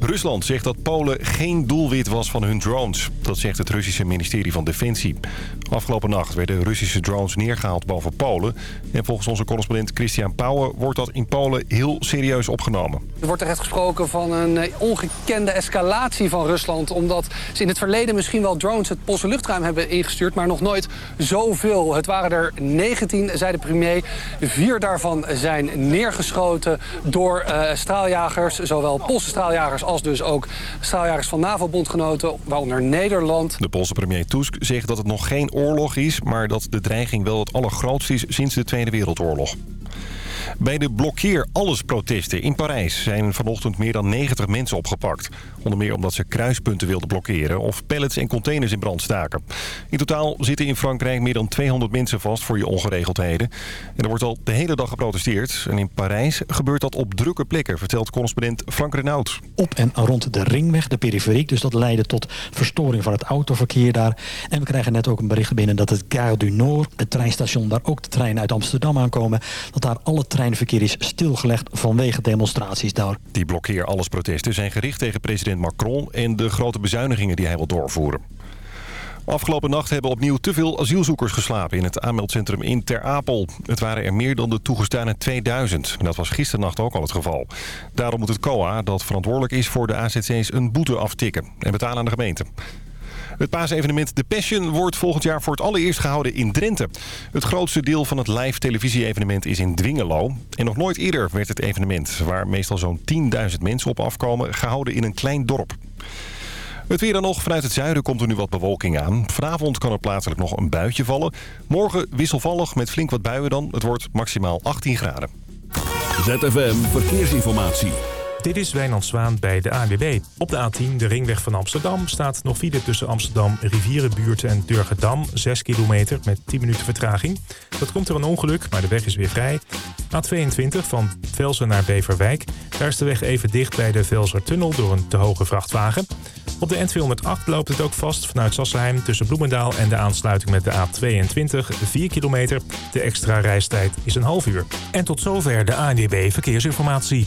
Rusland zegt dat Polen geen doelwit was van hun drones. Dat zegt het Russische ministerie van Defensie. Afgelopen nacht werden Russische drones neergehaald boven Polen. En volgens onze correspondent Christian Pauwen wordt dat in Polen heel serieus opgenomen. Er wordt terecht gesproken van een eh, ongekende escalatie van Rusland... omdat ze in het verleden misschien wel drones het Poolse luchtruim hebben ingestuurd... maar nog nooit zoveel. Het waren er 19, zei de premier. Vier daarvan zijn neergeschoten door uh, straaljagers, zowel Poolse straaljagers als dus ook straaljagers van NAVO-bondgenoten, waaronder Nederland. De Poolse premier Tusk zegt dat het nog geen oorlog is... maar dat de dreiging wel het allergrootste is sinds de Tweede Wereldoorlog. Bij de blokkeer alles protesten in Parijs zijn vanochtend meer dan 90 mensen opgepakt. Onder meer omdat ze kruispunten wilden blokkeren of pallets en containers in brand staken. In totaal zitten in Frankrijk meer dan 200 mensen vast voor je ongeregeldheden. En er wordt al de hele dag geprotesteerd. En in Parijs gebeurt dat op drukke plekken, vertelt correspondent Frank Renaud. Op en rond de ringweg, de periferiek. Dus dat leidde tot verstoring van het autoverkeer daar. En we krijgen net ook een bericht binnen dat het Gare du Nord, het treinstation waar ook de treinen uit Amsterdam aankomen, dat daar alle treinverkeer is stilgelegd vanwege demonstraties daar. Die blokkeer alles protesten zijn gericht tegen president Macron en de grote bezuinigingen die hij wil doorvoeren. Afgelopen nacht hebben opnieuw te veel asielzoekers geslapen in het aanmeldcentrum in Ter Apel. Het waren er meer dan de toegestane 2000. Dat was gisternacht ook al het geval. Daarom moet het COA, dat verantwoordelijk is voor de AZC's, een boete aftikken en betalen aan de gemeente. Het paasevenement The Passion wordt volgend jaar voor het allereerst gehouden in Drenthe. Het grootste deel van het live televisie-evenement is in Dwingelo. En nog nooit eerder werd het evenement, waar meestal zo'n 10.000 mensen op afkomen, gehouden in een klein dorp. Het weer dan nog. Vanuit het zuiden komt er nu wat bewolking aan. Vanavond kan er plaatselijk nog een buitje vallen. Morgen wisselvallig met flink wat buien dan. Het wordt maximaal 18 graden. ZFM Verkeersinformatie. Dit is Wijnand Zwaan bij de ANWB. Op de A10, de ringweg van Amsterdam, staat nog file tussen Amsterdam, Rivierenbuurt en Durgedam. 6 kilometer met 10 minuten vertraging. Dat komt door een ongeluk, maar de weg is weer vrij. A22 van Velsen naar Beverwijk. Daar is de weg even dicht bij de Velsertunnel door een te hoge vrachtwagen. Op de N208 loopt het ook vast vanuit Sassenheim tussen Bloemendaal en de aansluiting met de A22 4 kilometer. De extra reistijd is een half uur. En tot zover de ANWB Verkeersinformatie.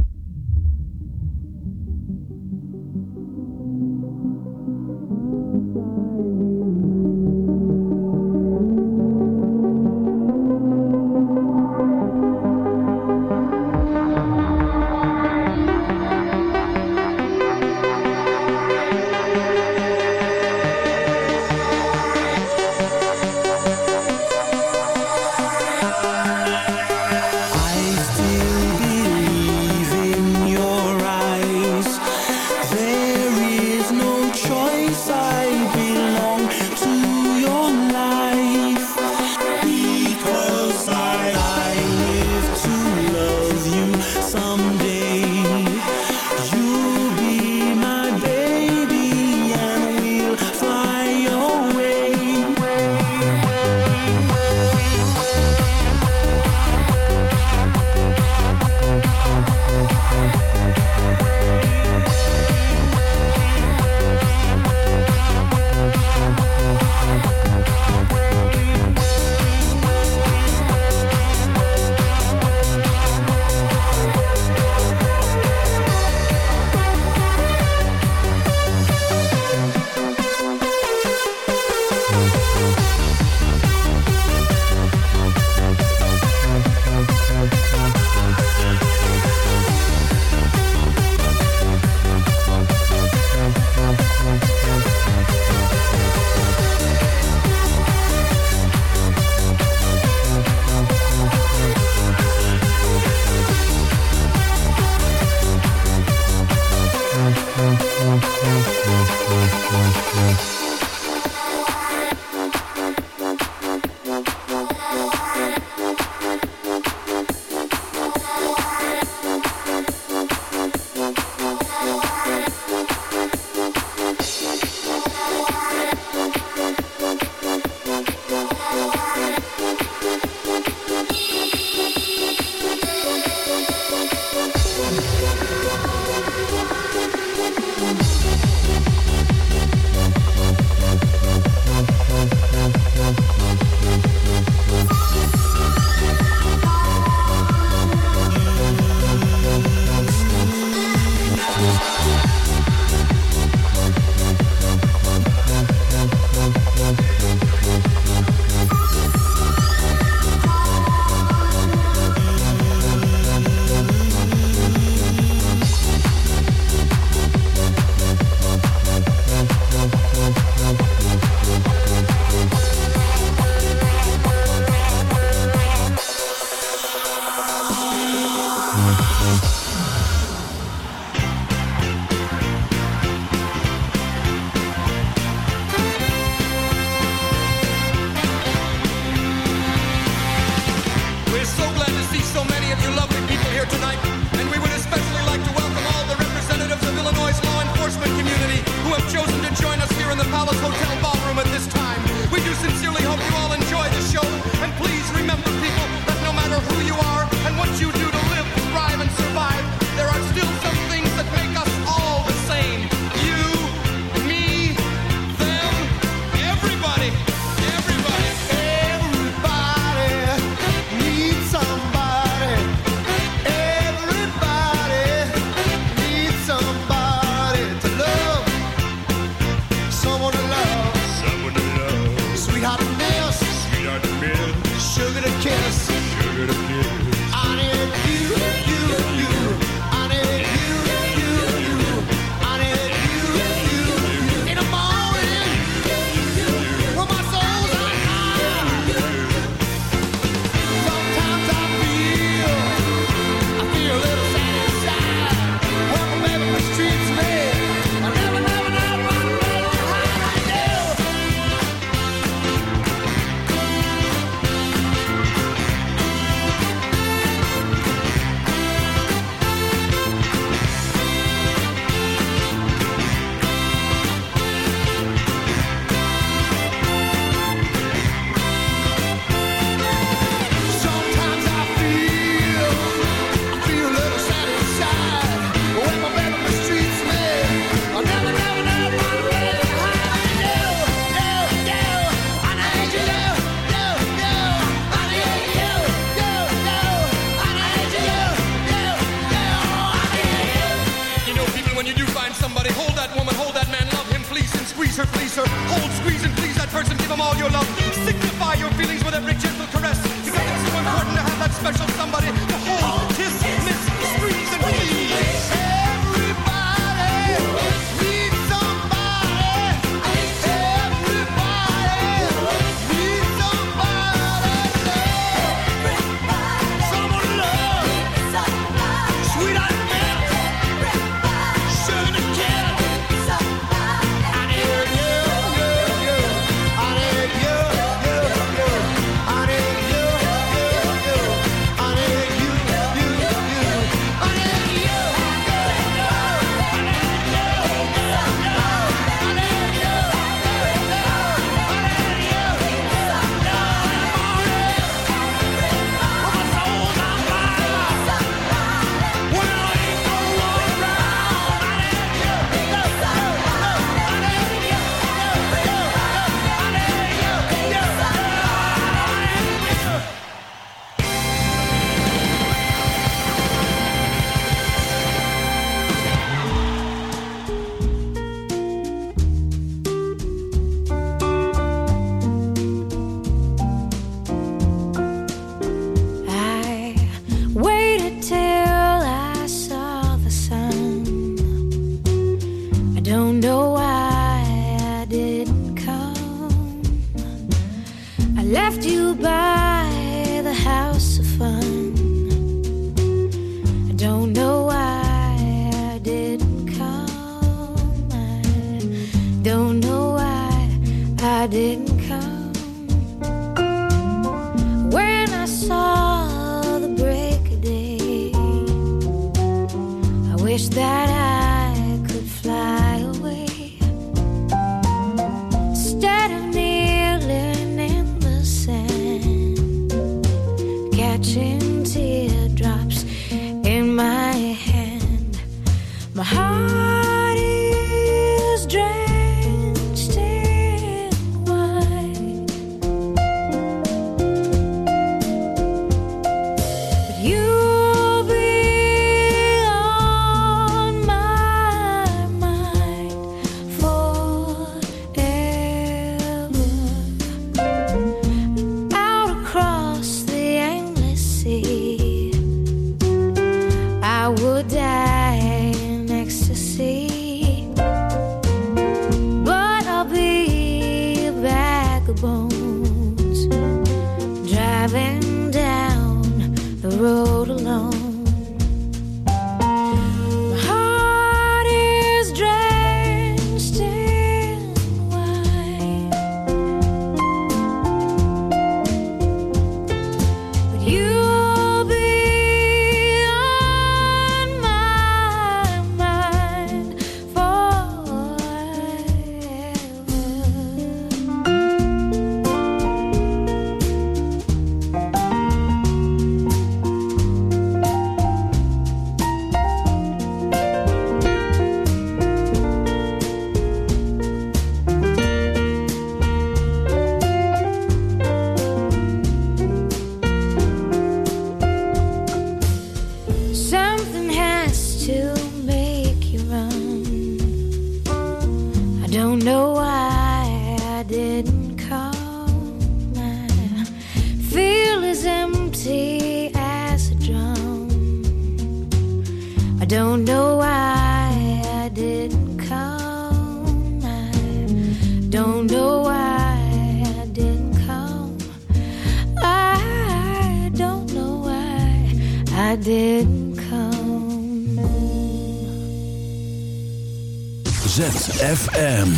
FM,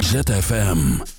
ZFM.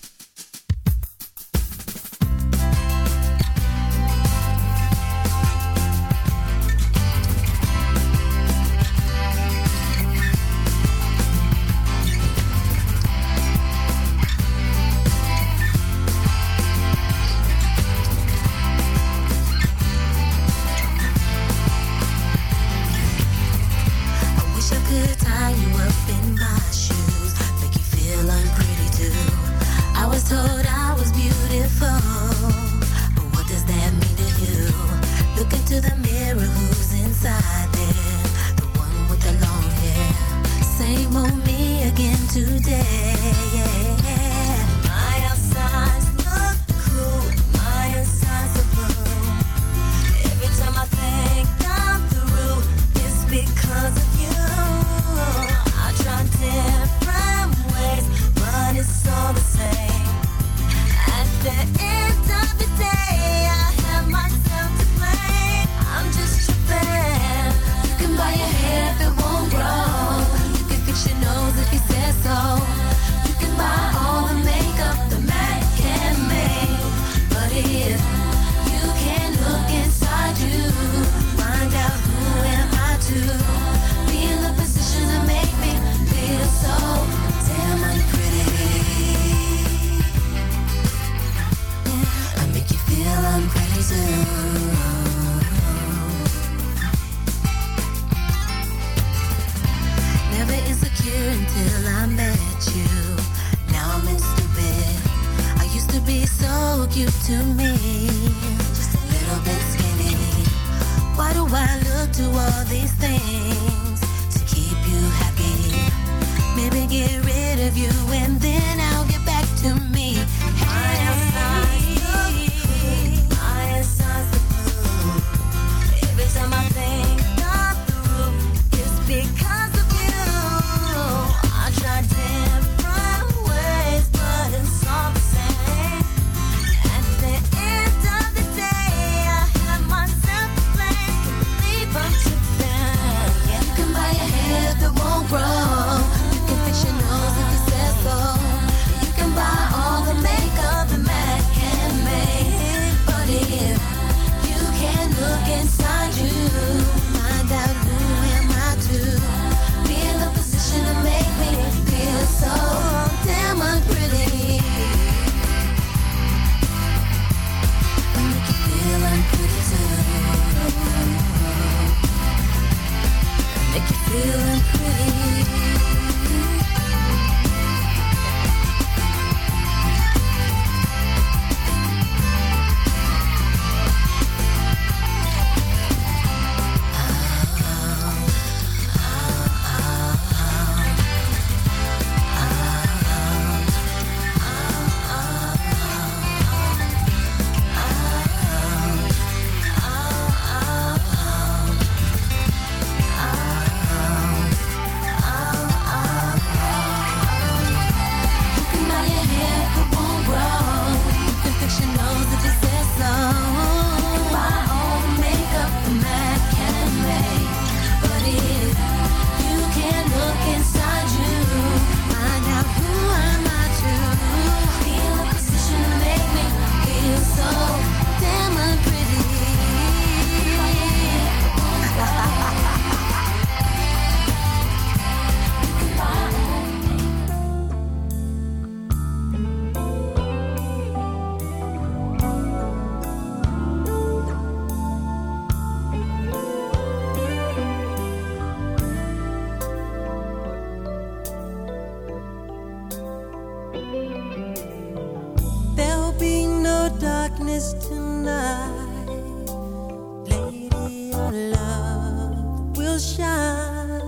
will shine.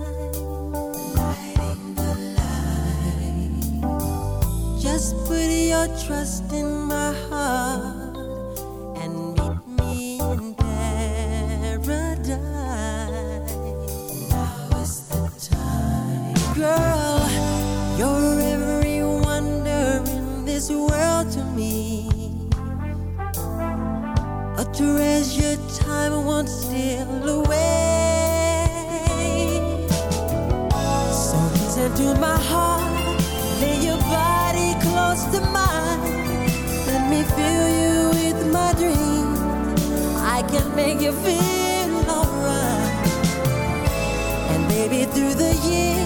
Just put your trust in my heart. to my heart. Lay your body close to mine. Let me fill you with my dreams. I can make you feel alright. And maybe through the years.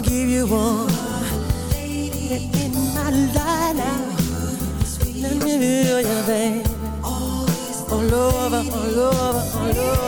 give you all in my life now. Let me be your baby. All over, all over, all over.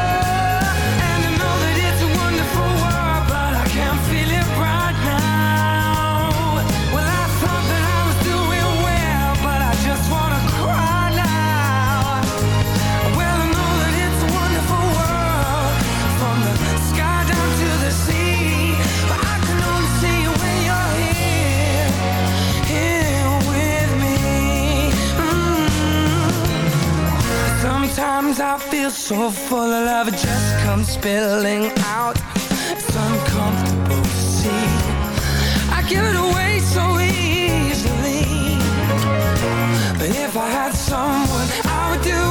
so full of love it just comes spilling out. It's uncomfortable to see. I give it away so easily. But if I had someone I would do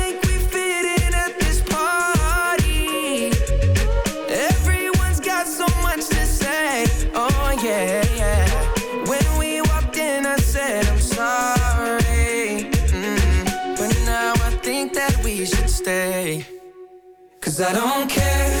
Cause I don't care.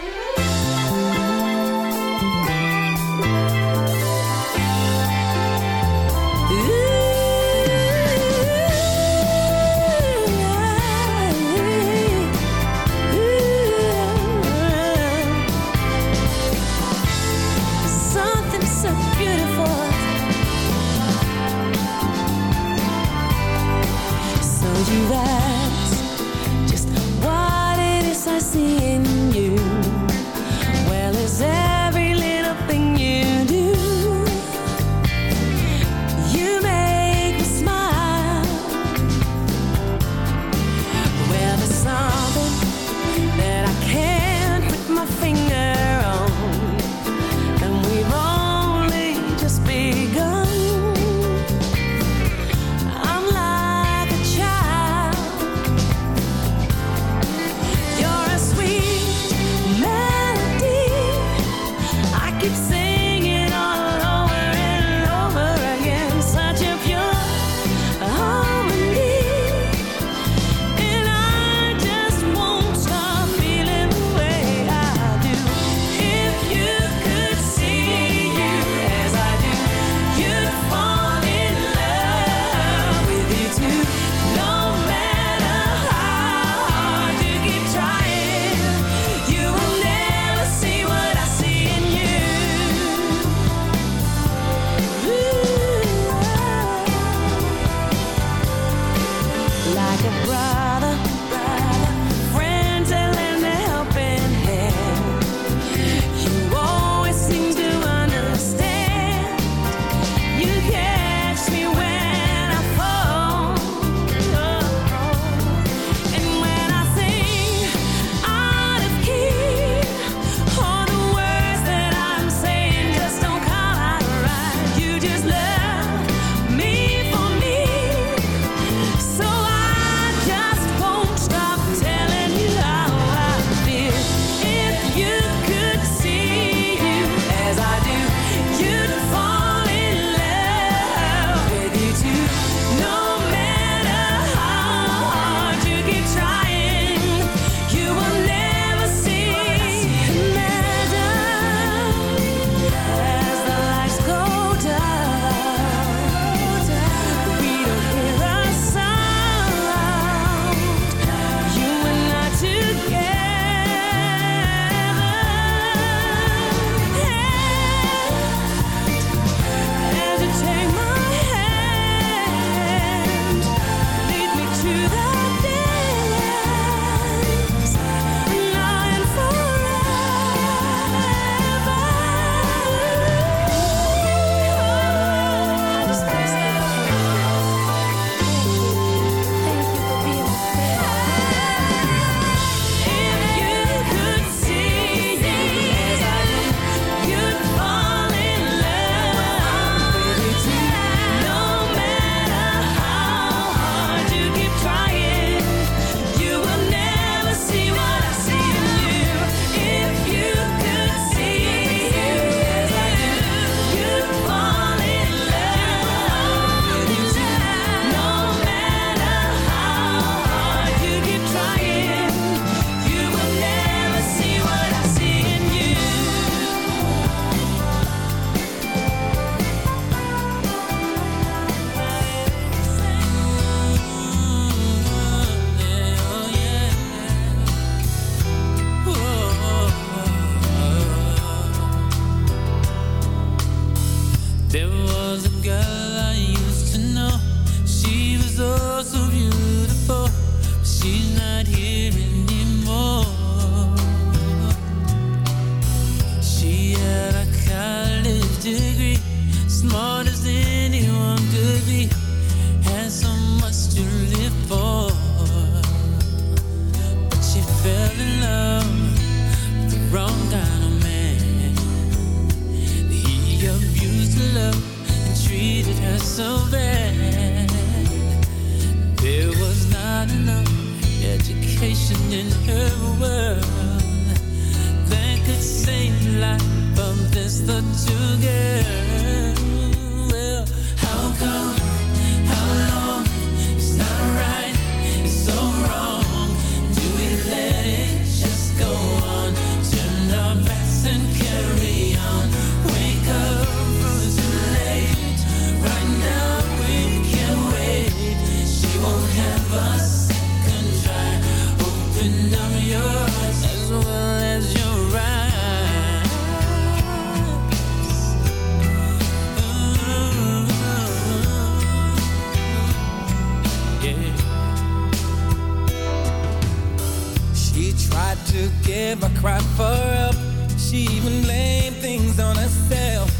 She tried to give a cry for help. She even blamed things on herself,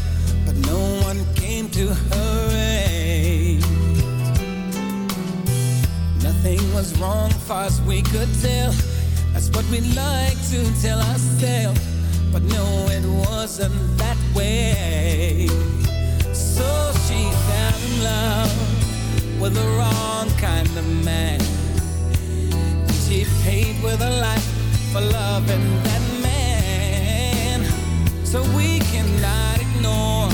but no one came to her aid. Nothing was wrong, far as we could tell. That's what we like to tell ourselves, but no, it wasn't that way. So she fell in love with the wrong kind of man she paid with a life for loving that man. So we cannot ignore,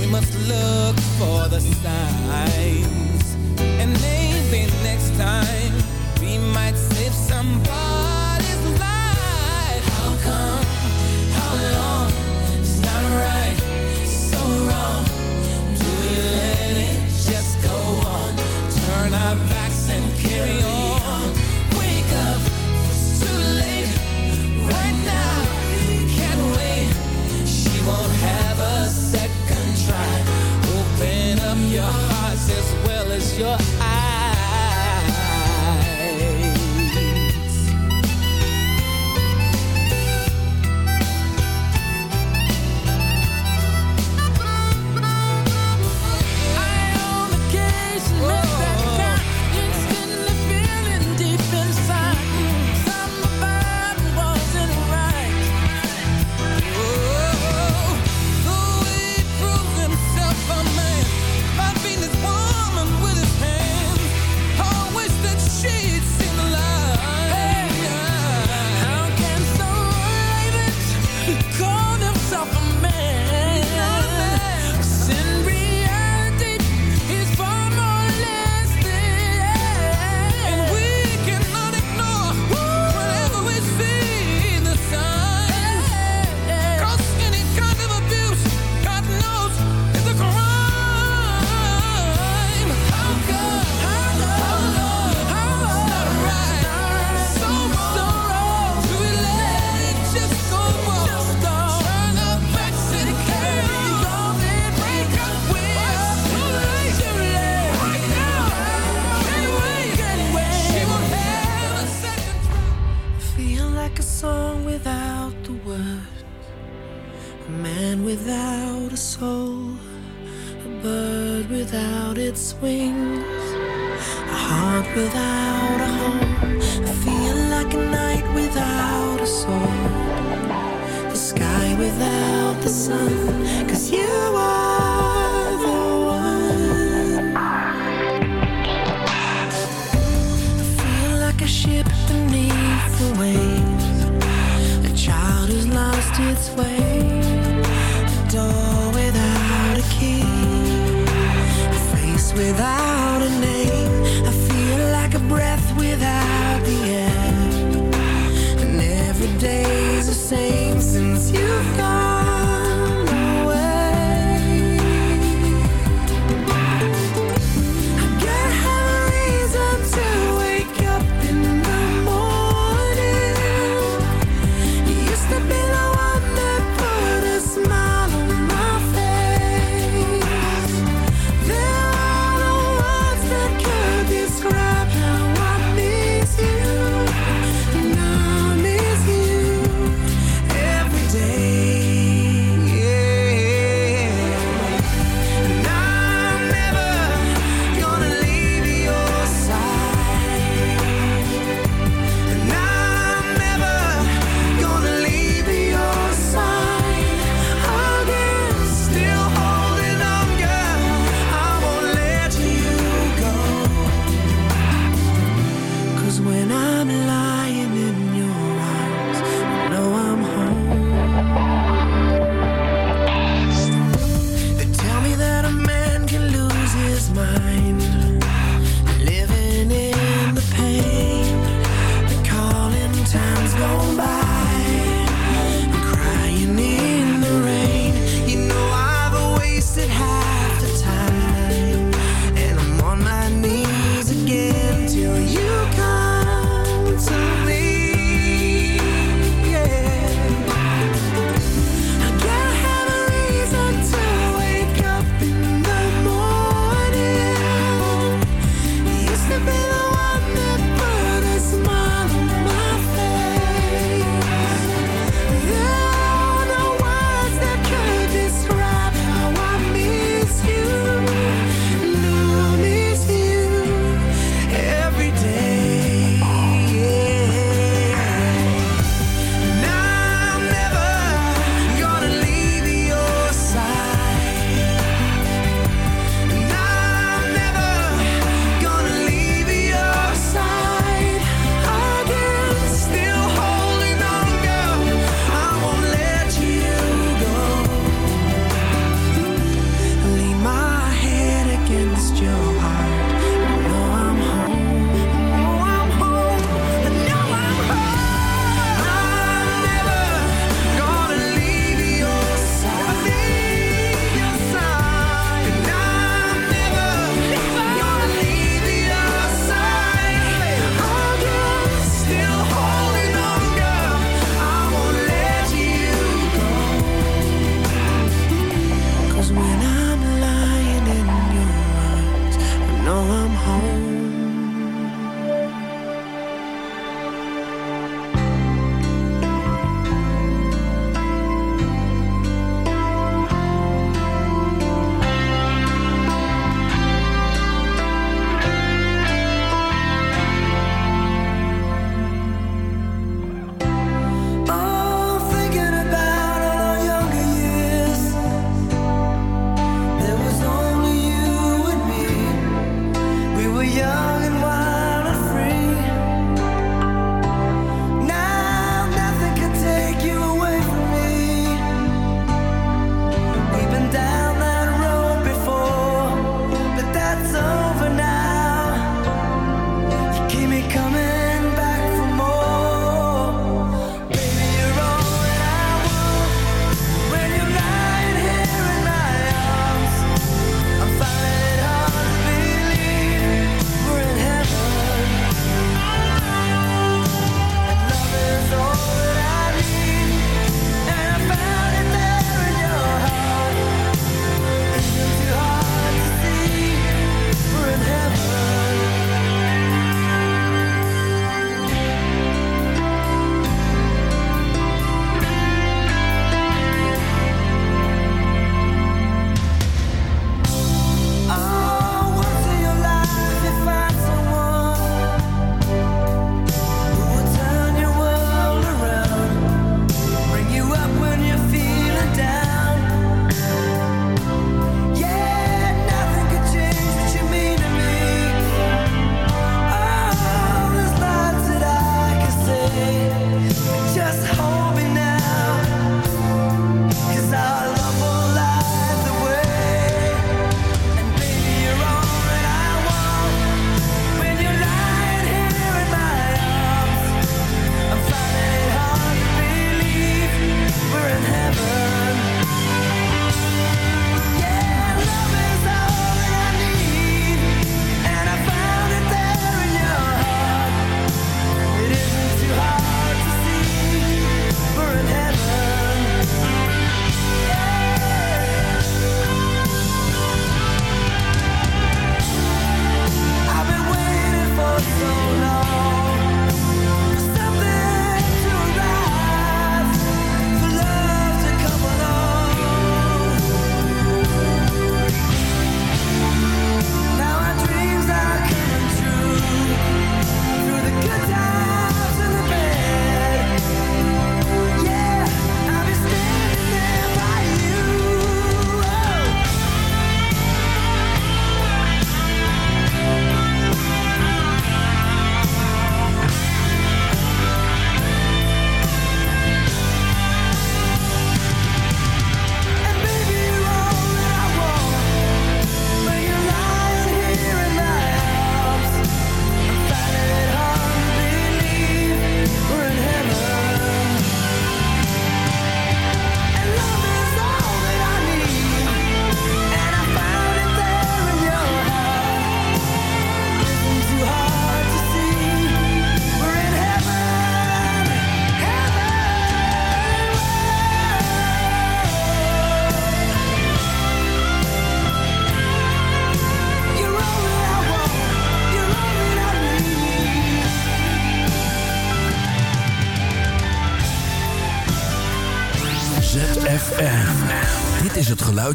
we must look for the signs. And maybe next time we might save somebody. your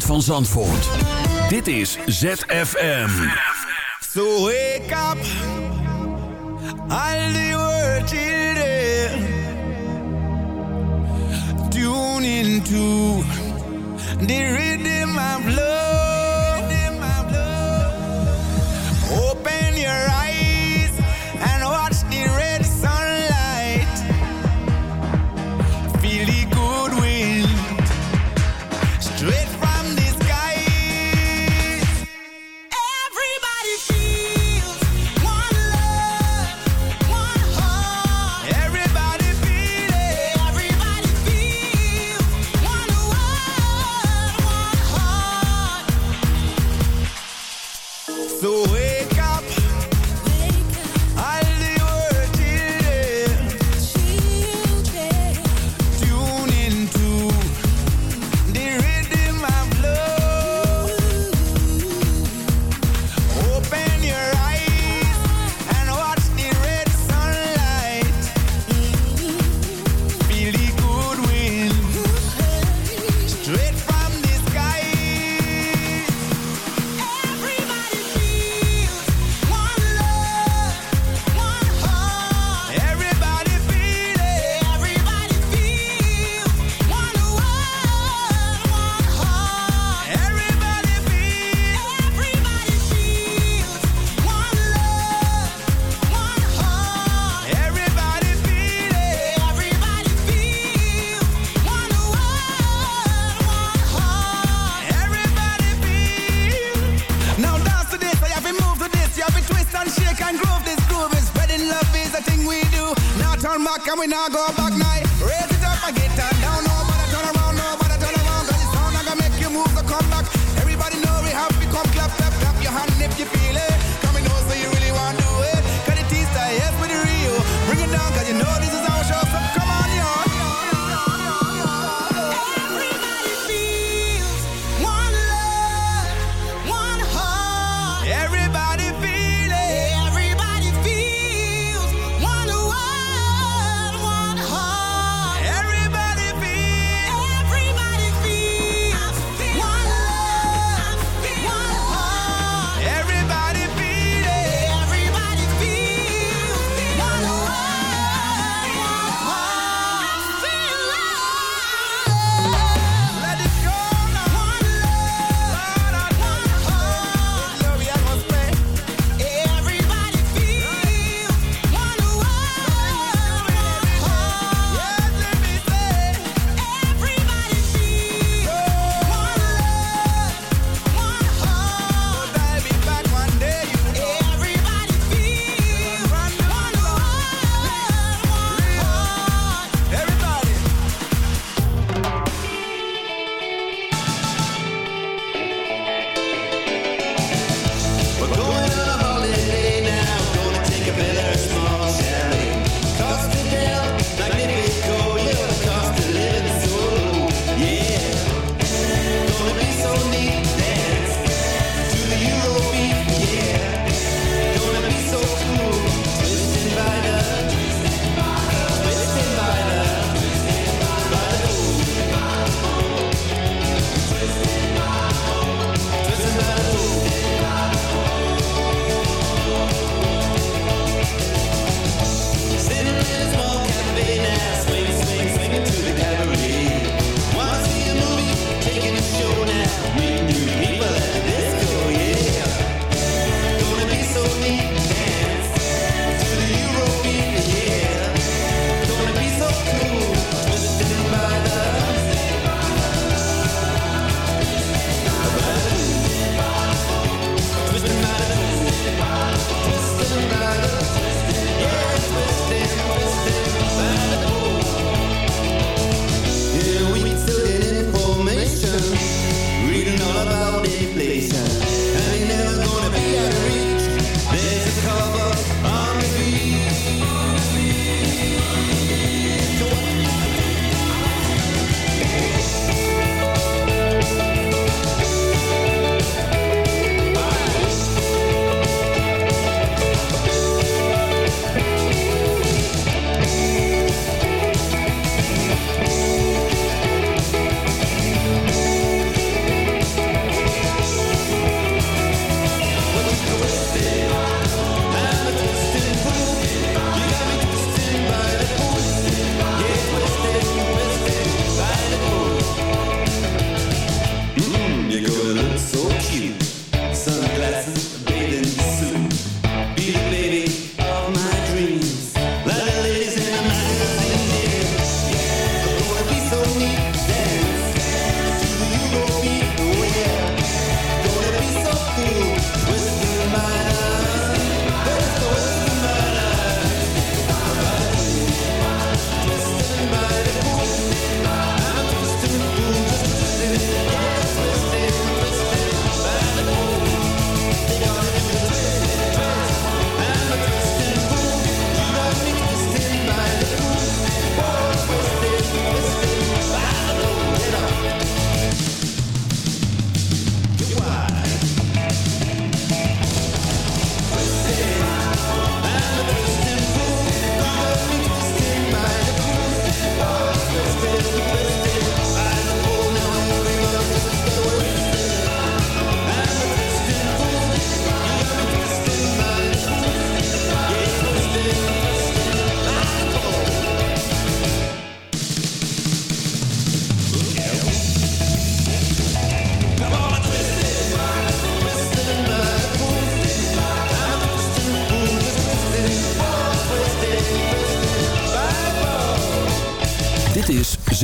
van Zandvoort. Dit is ZFM. So wake up, all into the rhythm of.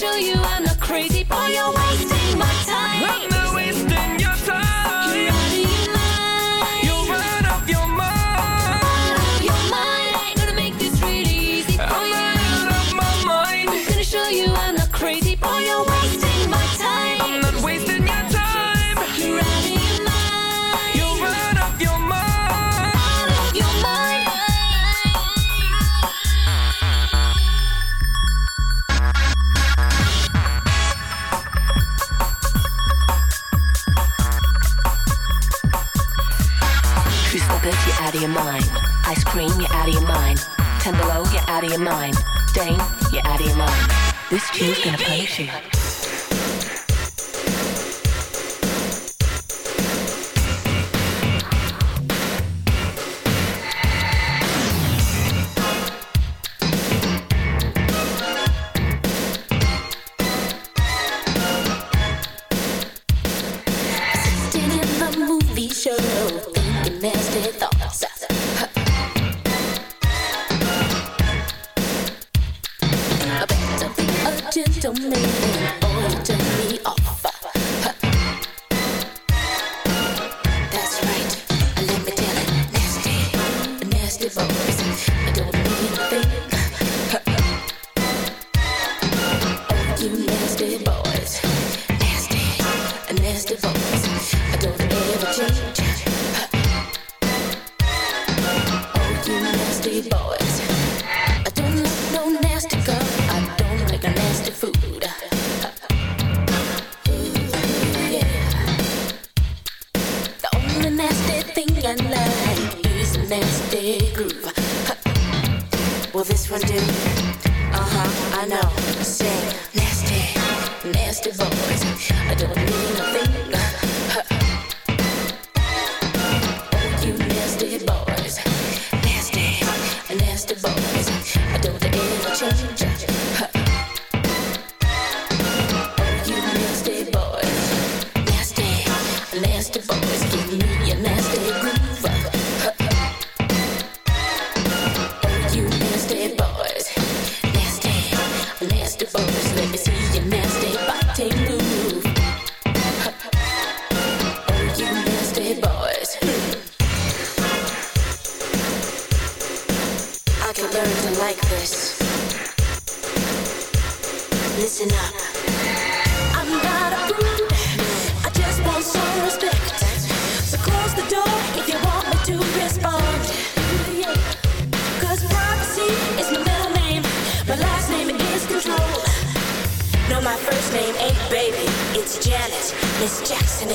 show you I'm not crazy, boy, you're wasting my time. Who's gonna punish you? 我们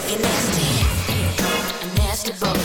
you nasty, a nasty boy.